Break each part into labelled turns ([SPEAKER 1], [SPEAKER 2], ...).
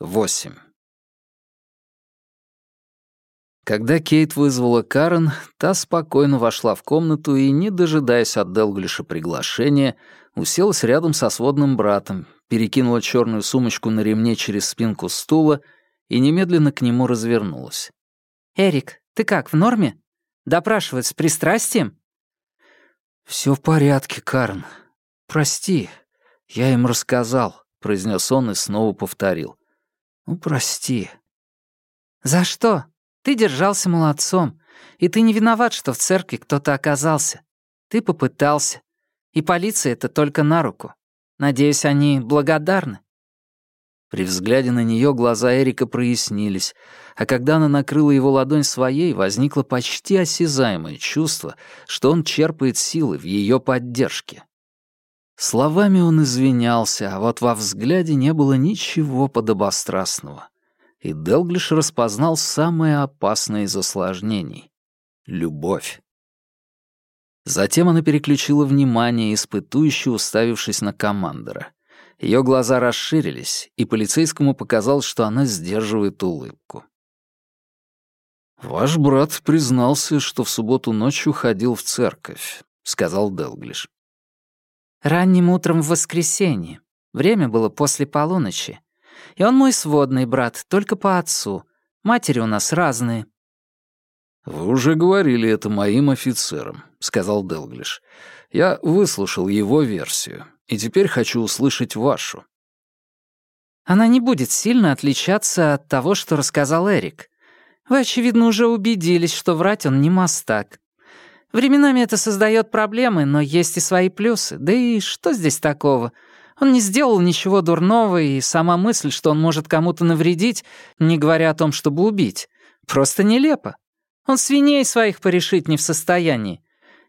[SPEAKER 1] 8. Когда Кейт вызвала Карен, та спокойно вошла в комнату и, не дожидаясь от Делглиша приглашения, уселась рядом со сводным братом, перекинула черную сумочку на ремне через спинку стула и немедленно к нему развернулась.
[SPEAKER 2] «Эрик, ты как, в норме? Допрашивать с пристрастием?»
[SPEAKER 1] «Все в порядке, Карен. Прости, я им рассказал», — произнес он и снова повторил. «Ну, прости».
[SPEAKER 2] «За что? Ты держался молодцом, и ты не виноват, что в церкви кто-то оказался. Ты попытался, и полиция это только на руку. Надеюсь, они благодарны».
[SPEAKER 1] При взгляде на нее глаза Эрика прояснились, а когда она накрыла его ладонь своей, возникло почти осязаемое чувство, что он черпает силы в ее поддержке. Словами он извинялся, а вот во взгляде не было ничего подобострастного. И Делглиш распознал самое опасное из осложнений — любовь. Затем она переключила внимание, испытующе уставившись на командора. Ее глаза расширились, и полицейскому показалось, что она сдерживает улыбку. «Ваш брат признался, что в субботу ночью ходил в церковь», — сказал Делглиш.
[SPEAKER 2] «Ранним утром в воскресенье. Время было после полуночи. И он мой сводный брат, только по отцу. Матери у нас разные».
[SPEAKER 1] «Вы уже говорили это моим офицерам», — сказал Делглиш. «Я выслушал его версию и теперь хочу услышать вашу».
[SPEAKER 2] Она не будет сильно отличаться от того, что рассказал Эрик. Вы, очевидно, уже убедились, что врать он не мастак. Временами это создает проблемы, но есть и свои плюсы. Да и что здесь такого? Он не сделал ничего дурного, и сама мысль, что он может кому-то навредить, не говоря о том, чтобы убить, просто нелепо. Он свиней своих порешить не в состоянии.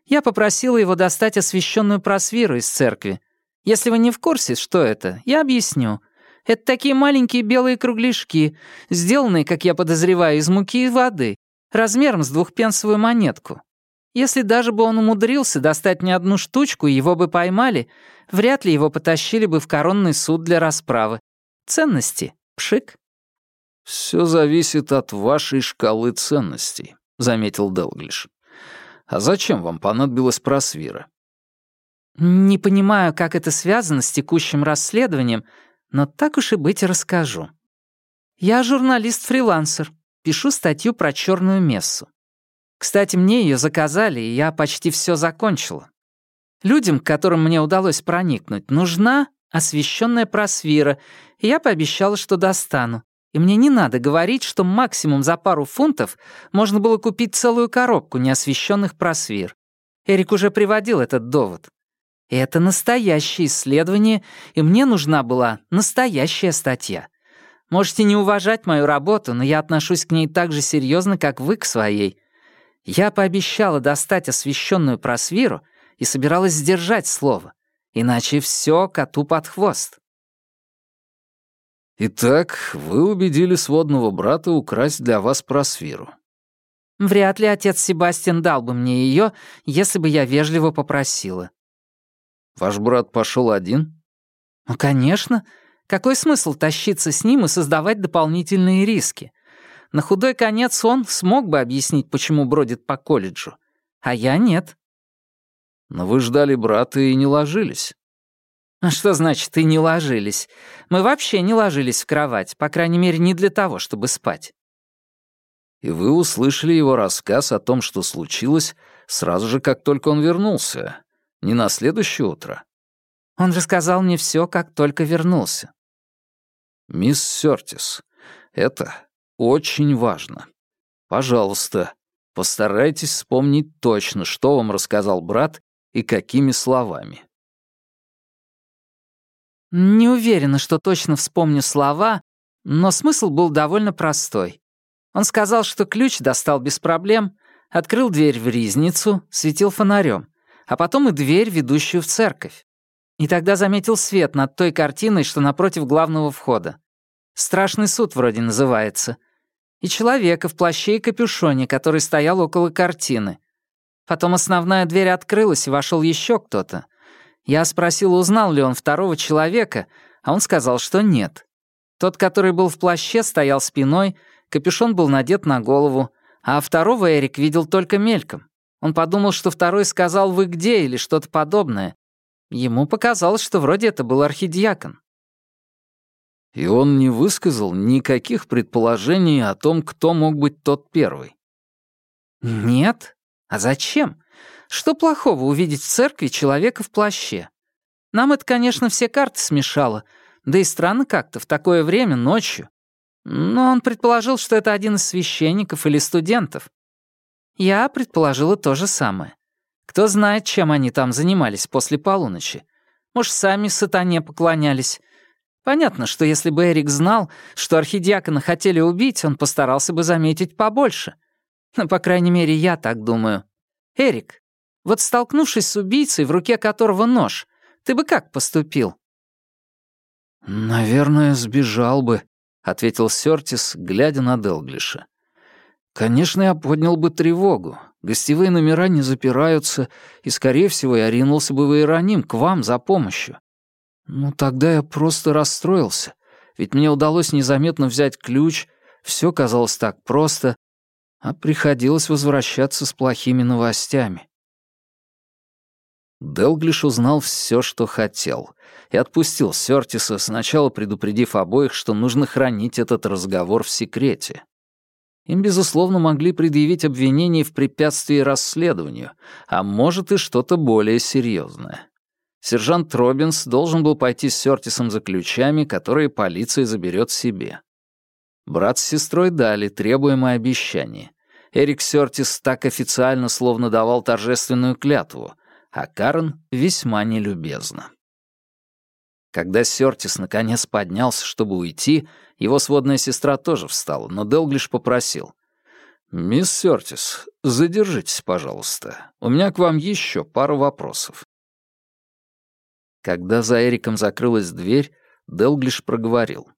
[SPEAKER 2] Я попросила его достать освященную просвиру из церкви. Если вы не в курсе, что это, я объясню. Это такие маленькие белые кругляшки, сделанные, как я подозреваю, из муки и воды, размером с двухпенсовую монетку. Если даже бы он умудрился достать не одну штучку, его бы поймали, вряд ли его потащили бы в коронный суд для расправы. Ценности. Пшик.
[SPEAKER 1] Все зависит от вашей шкалы ценностей», — заметил Делглиш. «А зачем вам понадобилась просвира?»
[SPEAKER 2] «Не понимаю, как это связано с текущим расследованием, но так уж и быть расскажу. Я журналист-фрилансер, пишу статью про черную мессу. Кстати, мне ее заказали, и я почти все закончила. Людям, к которым мне удалось проникнуть, нужна освещенная просвира, и я пообещала, что достану. И мне не надо говорить, что максимум за пару фунтов можно было купить целую коробку неосвещенных просвир. Эрик уже приводил этот довод. Это настоящее исследование, и мне нужна была настоящая статья. Можете не уважать мою работу, но я отношусь к ней так же серьезно, как вы к своей. Я пообещала достать освещенную просвиру и собиралась сдержать слово, иначе все коту под хвост.
[SPEAKER 1] «Итак, вы убедили сводного брата украсть для вас просвиру».
[SPEAKER 2] «Вряд ли отец Себастьян дал бы мне ее, если бы я вежливо попросила.
[SPEAKER 1] Ваш брат пошел один?
[SPEAKER 2] Ну, конечно. Какой смысл тащиться с ним и создавать дополнительные риски? На худой конец он смог бы объяснить, почему бродит по колледжу, а я нет.
[SPEAKER 1] Но вы ждали брата и не ложились.
[SPEAKER 2] А что значит «и не ложились»? Мы вообще не ложились в кровать, по крайней мере, не для того, чтобы спать.
[SPEAKER 1] И вы услышали его рассказ о том, что случилось, сразу же, как только он вернулся, не на следующее утро?
[SPEAKER 2] Он рассказал мне все, как только вернулся.
[SPEAKER 1] Мисс Сёртис, это очень важно. Пожалуйста, постарайтесь вспомнить точно, что вам рассказал брат и какими словами.
[SPEAKER 2] Не уверена, что точно вспомню слова, но смысл был довольно простой. Он сказал, что ключ достал без проблем, открыл дверь в ризницу, светил фонарем а потом и дверь, ведущую в церковь. И тогда заметил свет над той картиной, что напротив главного входа. «Страшный суд» вроде называется. И человека в плаще и капюшоне, который стоял около картины. Потом основная дверь открылась, и вошел еще кто-то. Я спросил, узнал ли он второго человека, а он сказал, что нет. Тот, который был в плаще, стоял спиной, капюшон был надет на голову, а второго Эрик видел только мельком. Он подумал, что второй сказал «вы где» или что-то подобное. Ему показалось, что вроде это был архидиакон.
[SPEAKER 1] И он не высказал никаких предположений о том, кто мог быть тот первый.
[SPEAKER 2] «Нет? А зачем? Что плохого увидеть в церкви человека в плаще? Нам это, конечно, все карты смешало, да и странно как-то в такое время, ночью. Но он предположил, что это один из священников или студентов. Я предположила то же самое. Кто знает, чем они там занимались после полуночи. Может, сами сатане поклонялись. Понятно, что если бы Эрик знал, что архидиакона хотели убить, он постарался бы заметить побольше. Но, по крайней мере, я так думаю. Эрик, вот столкнувшись с убийцей, в руке которого нож, ты бы как поступил?
[SPEAKER 1] «Наверное, сбежал бы», — ответил Сёртис, глядя на Делглиша. «Конечно, я поднял бы тревогу. Гостевые номера не запираются, и, скорее всего, я ринулся бы в Иероним к вам за помощью. Ну, тогда я просто расстроился, ведь мне удалось незаметно взять ключ, все казалось так просто, а приходилось возвращаться с плохими новостями. Делглиш узнал все, что хотел, и отпустил Сёртиса, сначала предупредив обоих, что нужно хранить этот разговор в секрете. Им, безусловно, могли предъявить обвинение в препятствии расследованию, а может и что-то более серьезное. Сержант Робинс должен был пойти с Сёртисом за ключами, которые полиция заберет себе. Брат с сестрой дали требуемое обещание. Эрик Сёртис так официально словно давал торжественную клятву, а Карен весьма нелюбезна. Когда Сёртис наконец поднялся, чтобы уйти, его сводная сестра тоже встала, но Делглиш попросил. «Мисс Сёртис, задержитесь, пожалуйста. У меня к вам еще пару вопросов». Когда за Эриком закрылась дверь, Делглиш проговорил.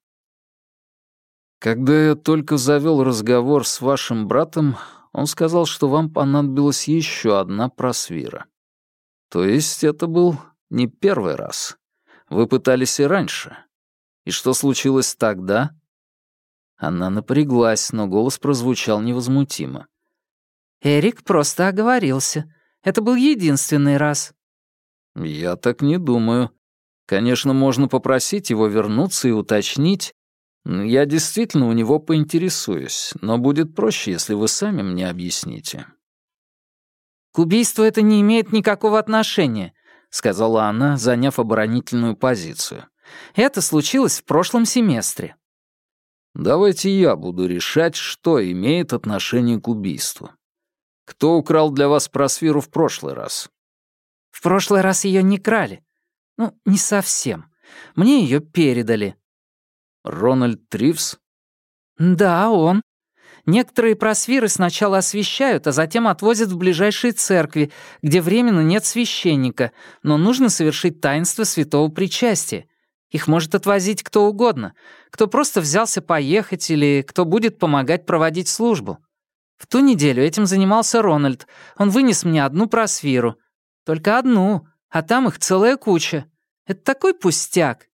[SPEAKER 1] «Когда я только завел разговор с вашим братом, он сказал, что вам понадобилась еще одна просвира. То есть это был не первый раз. Вы пытались и раньше. И что случилось тогда? Она напряглась, но голос прозвучал невозмутимо.
[SPEAKER 2] Эрик просто оговорился. Это был единственный раз.
[SPEAKER 1] Я так не думаю. Конечно, можно попросить его вернуться и уточнить. Я действительно у него поинтересуюсь, но будет проще, если вы сами мне объясните.
[SPEAKER 2] «К убийству это не имеет никакого отношения», — сказала она, заняв оборонительную позицию. «Это случилось в прошлом семестре».
[SPEAKER 1] «Давайте я буду решать, что имеет отношение к убийству. Кто украл для вас просвиру в прошлый раз?»
[SPEAKER 2] «В прошлый раз ее не крали. Ну, не совсем. Мне ее передали».
[SPEAKER 1] «Рональд Тривс?»
[SPEAKER 2] «Да, он. Некоторые просвиры сначала освещают, а затем отвозят в ближайшие церкви, где временно нет священника, но нужно совершить таинство святого причастия. Их может отвозить кто угодно, кто просто взялся поехать или кто будет помогать проводить службу. В ту неделю этим занимался Рональд. Он вынес мне одну просвиру. Только одну, а там их целая куча. Это такой пустяк.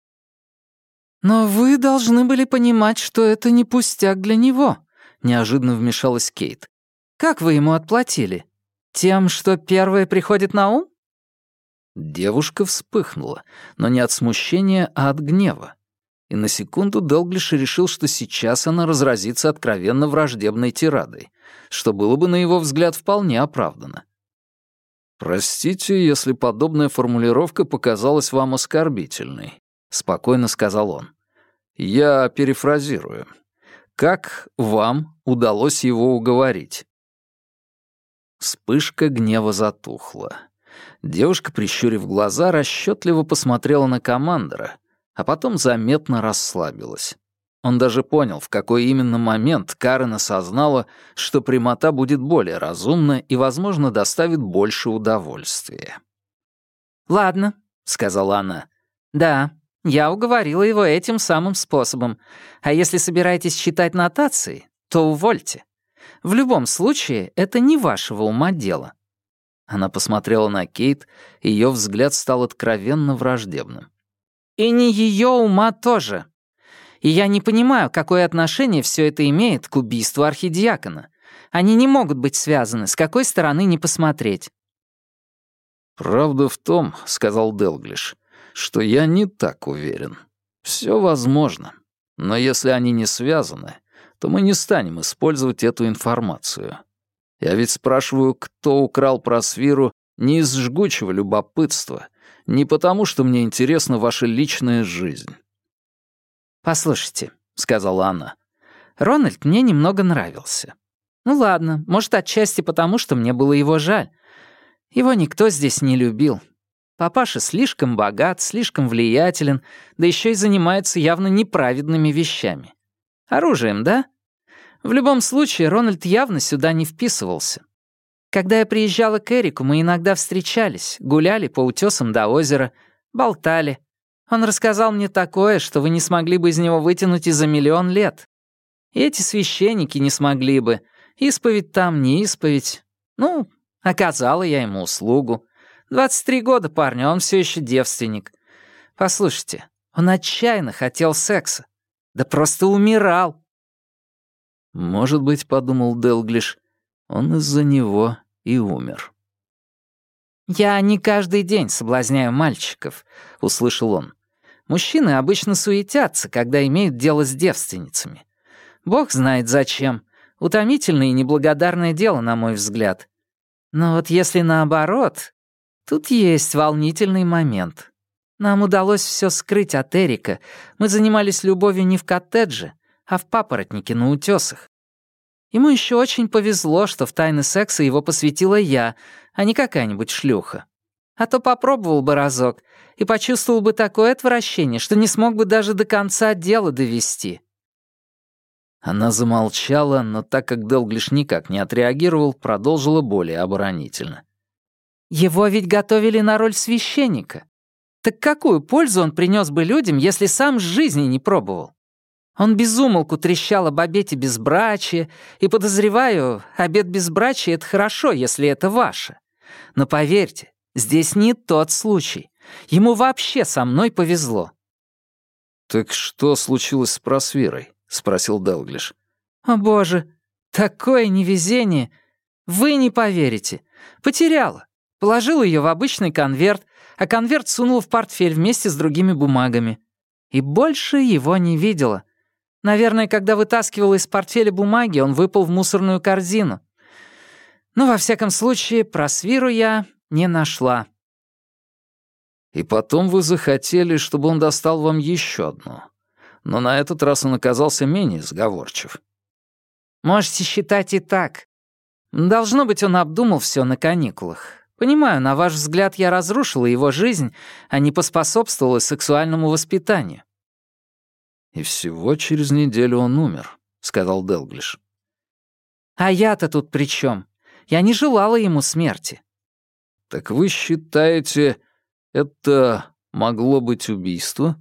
[SPEAKER 2] Но вы должны были понимать, что это не пустяк для него. — неожиданно вмешалась Кейт. «Как вы ему отплатили? Тем, что первое приходит на ум?»
[SPEAKER 1] Девушка вспыхнула, но не от смущения, а от гнева. И на секунду Делглиш решил, что сейчас она разразится откровенно враждебной тирадой, что было бы, на его взгляд, вполне оправдано. «Простите, если подобная формулировка показалась вам оскорбительной», — спокойно сказал он. «Я перефразирую. Как вам удалось его уговорить?» Вспышка гнева затухла. Девушка, прищурив глаза, расчетливо посмотрела на командора, а потом заметно расслабилась. Он даже понял, в какой именно момент Карен осознала, что прямота будет более разумна и, возможно, доставит больше удовольствия.
[SPEAKER 2] «Ладно», — сказала она. «Да, я уговорила его этим самым способом. А если собираетесь читать нотации, то увольте. В любом случае, это не вашего ума дело».
[SPEAKER 1] Она посмотрела на Кейт, и ее взгляд стал откровенно враждебным.
[SPEAKER 2] «И не ее ума тоже. И я не понимаю, какое отношение все это имеет к убийству архидиакона. Они не могут быть связаны, с какой стороны не посмотреть».
[SPEAKER 1] «Правда в том, — сказал Делглиш, — что я не так уверен. Все возможно. Но если они не связаны, то мы не станем использовать эту информацию. Я ведь спрашиваю, кто украл просвиру не из жгучего любопытства, не потому, что мне интересна ваша личная жизнь.
[SPEAKER 2] «Послушайте», — сказала она, — «Рональд мне немного нравился. Ну ладно, может, отчасти потому, что мне было его жаль. Его никто здесь не любил. Папаша слишком богат, слишком влиятелен, да еще и занимается явно неправедными вещами. Оружием, да? В любом случае, Рональд явно сюда не вписывался. Когда я приезжала к Эрику, мы иногда встречались, гуляли по утесам до озера, болтали. Он рассказал мне такое, что вы не смогли бы из него вытянуть и за миллион лет. И эти священники не смогли бы. Исповедь там, не исповедь. Ну, оказала я ему услугу. 23 года парню, он все еще девственник. Послушайте, он отчаянно хотел секса. Да просто умирал.
[SPEAKER 1] Может быть, подумал Делглиш, он из-за него и умер.
[SPEAKER 2] «Я не каждый день соблазняю мальчиков», — услышал он. «Мужчины обычно суетятся, когда имеют дело с девственницами. Бог знает зачем. Утомительное и неблагодарное дело, на мой взгляд. Но вот если наоборот, тут есть волнительный момент. Нам удалось все скрыть от Эрика. Мы занимались любовью не в коттедже, а в папоротнике на утесах. Ему еще очень повезло, что в тайны секса его посвятила я, а не какая-нибудь шлюха. А то попробовал бы разок и почувствовал бы такое отвращение, что не смог бы даже до конца дела довести.
[SPEAKER 1] Она замолчала, но так как Делглиш никак не отреагировал, продолжила более оборонительно.
[SPEAKER 2] «Его ведь готовили на роль священника. Так какую пользу он принес бы людям, если сам жизни не пробовал? Он безумолку трещал об обете безбрачия, и, подозреваю, обет безбрачия — это хорошо, если это ваше. Но поверьте, здесь не тот случай. Ему вообще со мной повезло».
[SPEAKER 1] «Так что случилось с просвирой?» — спросил Делглиш.
[SPEAKER 2] «О боже, такое невезение! Вы не поверите. Потеряла. Положила ее в обычный конверт, а конверт сунула в портфель вместе с другими бумагами. И больше его не видела. Наверное, когда вытаскивала из портфеля бумаги, он выпал в мусорную корзину. Но, во всяком случае, просвиру я не нашла.
[SPEAKER 1] И потом вы захотели, чтобы он достал вам еще одну. Но на этот раз он оказался менее сговорчив.
[SPEAKER 2] Можете считать и так. Должно быть, он обдумал все на каникулах. Понимаю, на ваш взгляд, я разрушила его жизнь, а не поспособствовала сексуальному воспитанию.
[SPEAKER 1] «И всего через неделю он умер», — сказал Делглиш.
[SPEAKER 2] «А я-то тут при чем? Я не желала ему смерти».
[SPEAKER 1] «Так вы считаете, это могло быть убийство?»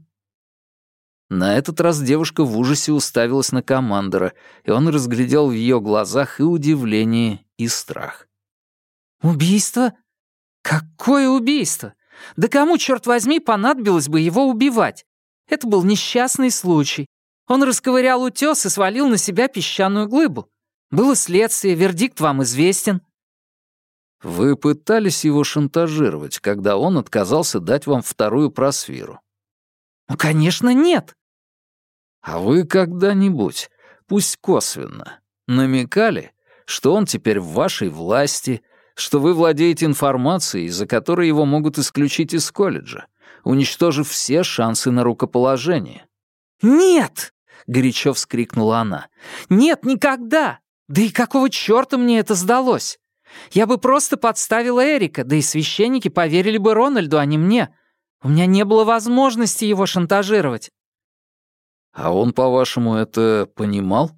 [SPEAKER 1] На этот раз девушка в ужасе уставилась на командора, и он разглядел в ее глазах и удивление, и страх.
[SPEAKER 2] «Убийство? Какое убийство? Да кому, черт возьми, понадобилось бы его убивать? Это был несчастный случай. Он расковырял утес и свалил на себя песчаную глыбу. Было следствие, вердикт вам известен».
[SPEAKER 1] «Вы пытались его шантажировать, когда он отказался дать вам вторую просвиру?»
[SPEAKER 2] «Ну, конечно, нет».
[SPEAKER 1] «А вы когда-нибудь, пусть косвенно, намекали, что он теперь в вашей власти, что вы владеете информацией, из-за которой его могут исключить из колледжа, уничтожив все шансы на рукоположение.
[SPEAKER 2] «Нет!» — горячо вскрикнула она. «Нет, никогда! Да и какого чёрта мне это сдалось? Я бы просто подставила Эрика, да и священники поверили бы Рональду, а не мне. У меня не было возможности его шантажировать».
[SPEAKER 1] «А он, по-вашему, это понимал?»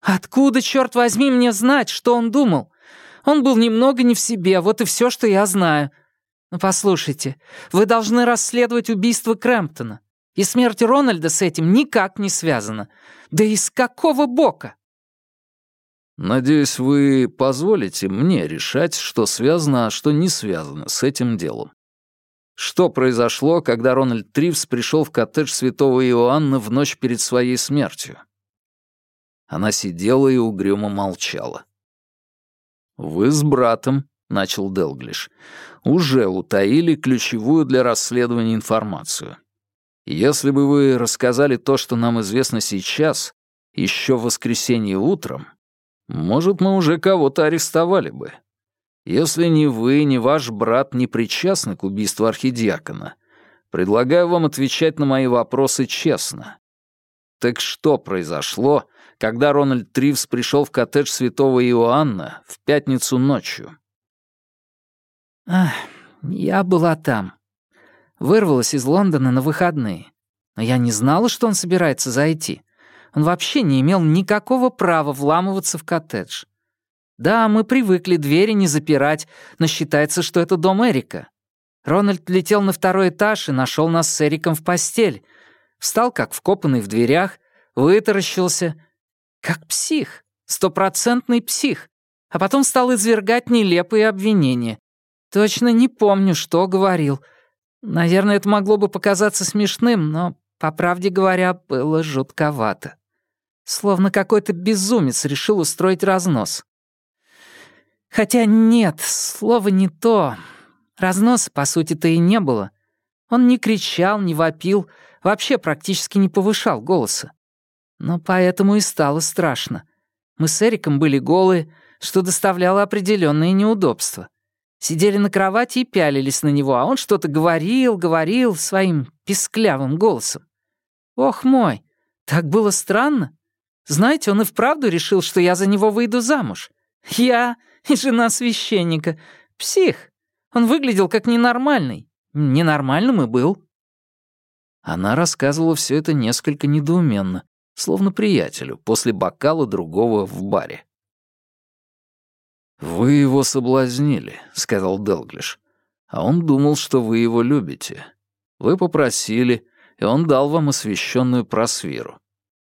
[SPEAKER 2] «Откуда, черт возьми, мне знать, что он думал? Он был немного не в себе, вот и все, что я знаю. Но послушайте, вы должны расследовать убийство Крэмптона. И смерть Рональда с этим никак не связана. Да из какого бока?»
[SPEAKER 1] «Надеюсь, вы позволите мне решать, что связано, а что не связано с этим делом. Что произошло, когда Рональд Тривс пришел в коттедж святого Иоанна в ночь перед своей смертью? Она сидела и угрюмо молчала. «Вы с братом», — начал Делглиш, — «уже утаили ключевую для расследования информацию. Если бы вы рассказали то, что нам известно сейчас, еще в воскресенье утром, может, мы уже кого-то арестовали бы. Если ни вы, ни ваш брат не причастны к убийству архидиакона, предлагаю вам отвечать на мои вопросы честно. Так что произошло, когда Рональд Тривс пришел в коттедж святого Иоанна в пятницу ночью?
[SPEAKER 2] Ах, я была там. Вырвалась из Лондона на выходные. Но я не знала, что он собирается зайти. Он вообще не имел никакого права вламываться в коттедж. Да, мы привыкли двери не запирать, но считается, что это дом Эрика. Рональд летел на второй этаж и нашел нас с Эриком в постель. Встал как вкопанный в дверях, вытаращился. Как псих, стопроцентный псих. А потом стал извергать нелепые обвинения. Точно не помню, что говорил. Наверное, это могло бы показаться смешным, но, по правде говоря, было жутковато. Словно какой-то безумец решил устроить разнос. Хотя нет, слово не то. Разноса, по сути-то, и не было. Он не кричал, не вопил, вообще практически не повышал голоса. Но поэтому и стало страшно. Мы с Эриком были голые, что доставляло определенные неудобства. Сидели на кровати и пялились на него, а он что-то говорил, говорил своим писклявым голосом. Ох мой, так было странно. Знаете, он и вправду решил, что я за него выйду замуж. Я и жена священника. Псих. Он выглядел как ненормальный. Ненормальным и был.
[SPEAKER 1] Она рассказывала все это несколько недоуменно, словно приятелю, после бокала другого в баре. «Вы его соблазнили», — сказал Делглиш. «А он думал, что вы его любите. Вы попросили, и он дал вам освященную просвиру.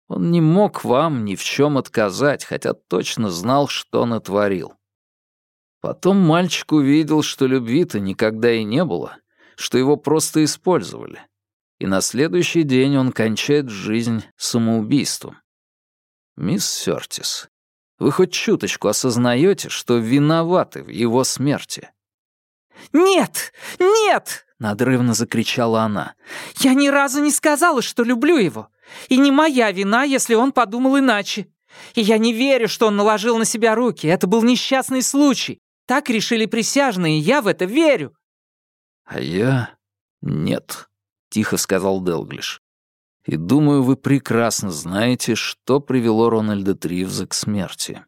[SPEAKER 1] Он не мог вам ни в чем отказать, хотя точно знал, что натворил. Потом мальчик увидел, что любви-то никогда и не было, что его просто использовали. И на следующий день он кончает жизнь самоубийством. Мисс Сёртис, вы хоть чуточку осознаете, что виноваты в его смерти?
[SPEAKER 2] «Нет! Нет!» — надрывно закричала она. «Я ни разу не сказала, что люблю его. И не моя вина, если он подумал иначе. И я не верю, что он наложил на себя руки. Это был несчастный случай. Так решили присяжные, и я в это верю».
[SPEAKER 1] «А я... нет», — тихо сказал Делглиш. «И думаю, вы прекрасно знаете, что привело Рональда Тривза к смерти».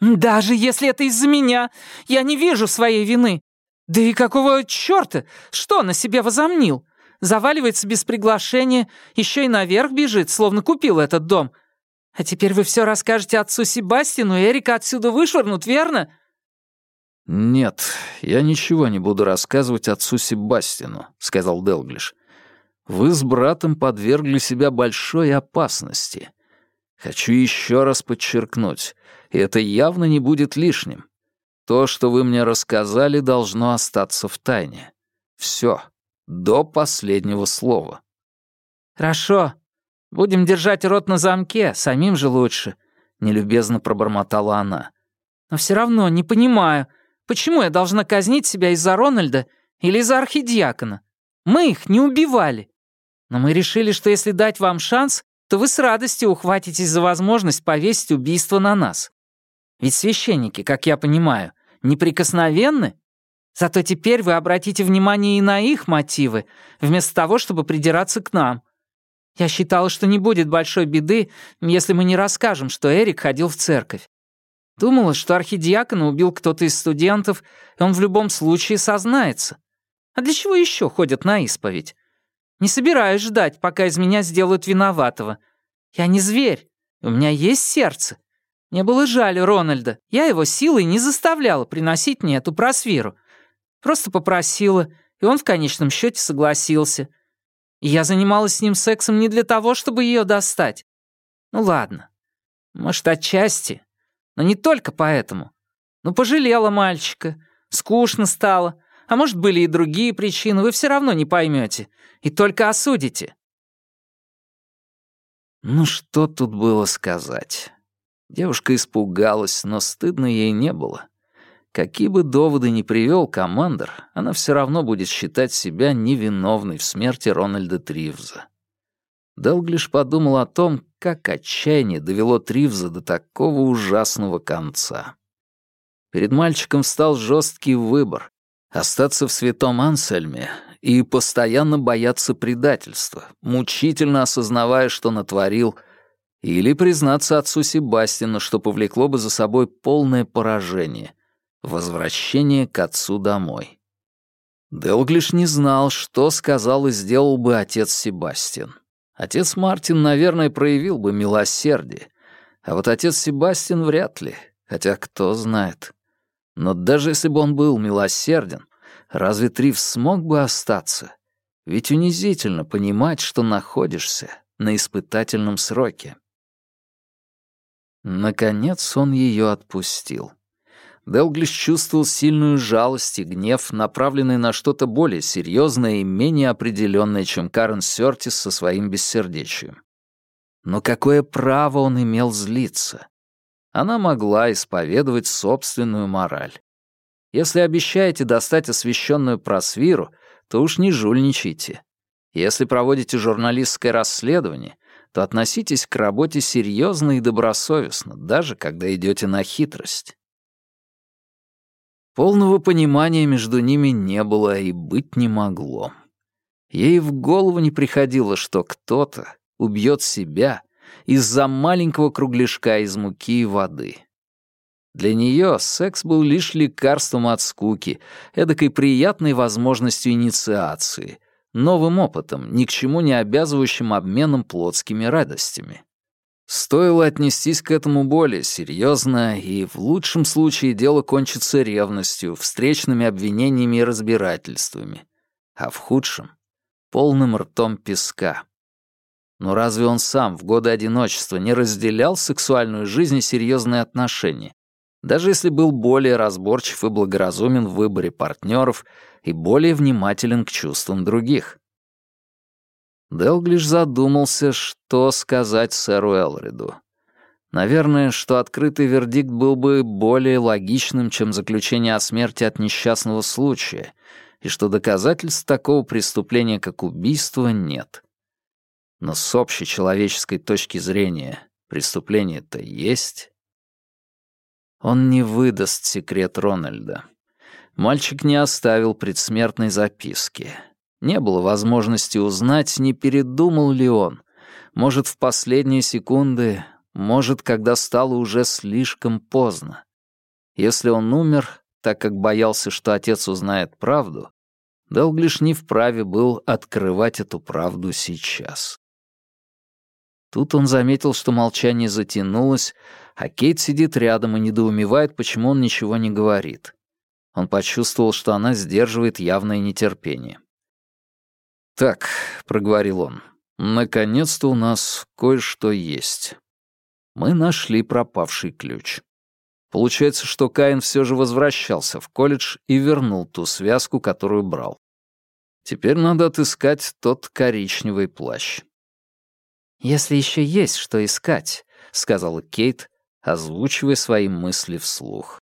[SPEAKER 2] «Даже если это из-за меня, я не вижу своей вины. Да и какого чёрта? Что на себе возомнил? Заваливается без приглашения, еще и наверх бежит, словно купил этот дом. А теперь вы все расскажете отцу Себастину, и Эрика отсюда вышвырнут, верно?»
[SPEAKER 1] «Нет, я ничего не буду рассказывать отцу Себастину», — сказал Делглиш. «Вы с братом подвергли себя большой опасности. Хочу еще раз подчеркнуть, и это явно не будет лишним. То, что вы мне рассказали, должно остаться в тайне. Все, до последнего слова».
[SPEAKER 2] «Хорошо. Будем держать рот на замке, самим же лучше», — нелюбезно пробормотала она. «Но все равно не понимаю, Почему я должна казнить себя из-за Рональда или из-за архидиакона? Мы их не убивали. Но мы решили, что если дать вам шанс, то вы с радостью ухватитесь за возможность повесить убийство на нас. Ведь священники, как я понимаю, неприкосновенны. Зато теперь вы обратите внимание и на их мотивы, вместо того, чтобы придираться к нам. Я считала, что не будет большой беды, если мы не расскажем, что Эрик ходил в церковь. Думала, что архидиакона убил кто-то из студентов, и он в любом случае сознается. А для чего еще ходят на исповедь? Не собираюсь ждать, пока из меня сделают виноватого. Я не зверь, у меня есть сердце. Мне было жаль Рональда. Я его силой не заставляла приносить мне эту просвиру. Просто попросила, и он в конечном счете согласился. И я занималась с ним сексом не для того, чтобы ее достать. Ну ладно. Может, отчасти, но не только поэтому. Ну, пожалела мальчика, скучно стало, А может, были и другие причины, вы все равно не поймете. И только осудите».
[SPEAKER 1] Ну что тут было сказать? Девушка испугалась, но стыдно ей не было. Какие бы доводы ни привел командор, она все равно будет считать себя невиновной в смерти Рональда Тривза. Делглиш подумал о том, как отчаяние довело Тривза до такого ужасного конца. Перед мальчиком встал жесткий выбор — остаться в святом Ансельме и постоянно бояться предательства, мучительно осознавая, что натворил, или признаться отцу Себастину, что повлекло бы за собой полное поражение — возвращение к отцу домой. Делглиш не знал, что сказал и сделал бы отец Себастьян. Отец Мартин, наверное, проявил бы милосердие, а вот отец Себастьян вряд ли, хотя кто знает. Но даже если бы он был милосерден, разве Триф смог бы остаться? Ведь унизительно понимать, что находишься на испытательном сроке. Наконец он ее отпустил. Делглиш чувствовал сильную жалость и гнев, направленный на что-то более серьезное и менее определенное, чем Карен Сёртис со своим бессердечием. Но какое право он имел злиться? Она могла исповедовать собственную мораль. Если обещаете достать освещенную просвиру, то уж не жульничайте. Если проводите журналистское расследование, то относитесь к работе серьезно и добросовестно, даже когда идете на хитрость. Полного понимания между ними не было и быть не могло. Ей в голову не приходило, что кто-то убьет себя из-за маленького кругляшка из муки и воды. Для нее секс был лишь лекарством от скуки, эдакой приятной возможностью инициации, новым опытом, ни к чему не обязывающим обменом плотскими радостями. Стоило отнестись к этому более серьезно, и в лучшем случае дело кончится ревностью, встречными обвинениями и разбирательствами, а в худшем — полным ртом песка. Но разве он сам в годы одиночества не разделял сексуальную жизнь и серьезные отношения, даже если был более разборчив и благоразумен в выборе партнеров и более внимателен к чувствам других? Делглиш задумался, что сказать сэру Элриду. Наверное, что открытый вердикт был бы более логичным, чем заключение о смерти от несчастного случая, и что доказательств такого преступления, как убийство, нет. Но с общей человеческой точки зрения преступление-то есть. Он не выдаст секрет Рональда. Мальчик не оставил предсмертной записки. Не было возможности узнать, не передумал ли он. Может, в последние секунды, может, когда стало уже слишком поздно. Если он умер, так как боялся, что отец узнает правду, Делглиш не вправе был открывать эту правду сейчас. Тут он заметил, что молчание затянулось, а Кейт сидит рядом и недоумевает, почему он ничего не говорит. Он почувствовал, что она сдерживает явное нетерпение. «Так», — проговорил он, — «наконец-то у нас кое-что есть. Мы нашли пропавший ключ. Получается, что Каин все же возвращался в колледж и вернул ту связку, которую брал. Теперь надо отыскать тот коричневый плащ».
[SPEAKER 2] «Если еще есть что искать», — сказала Кейт, озвучивая свои мысли вслух.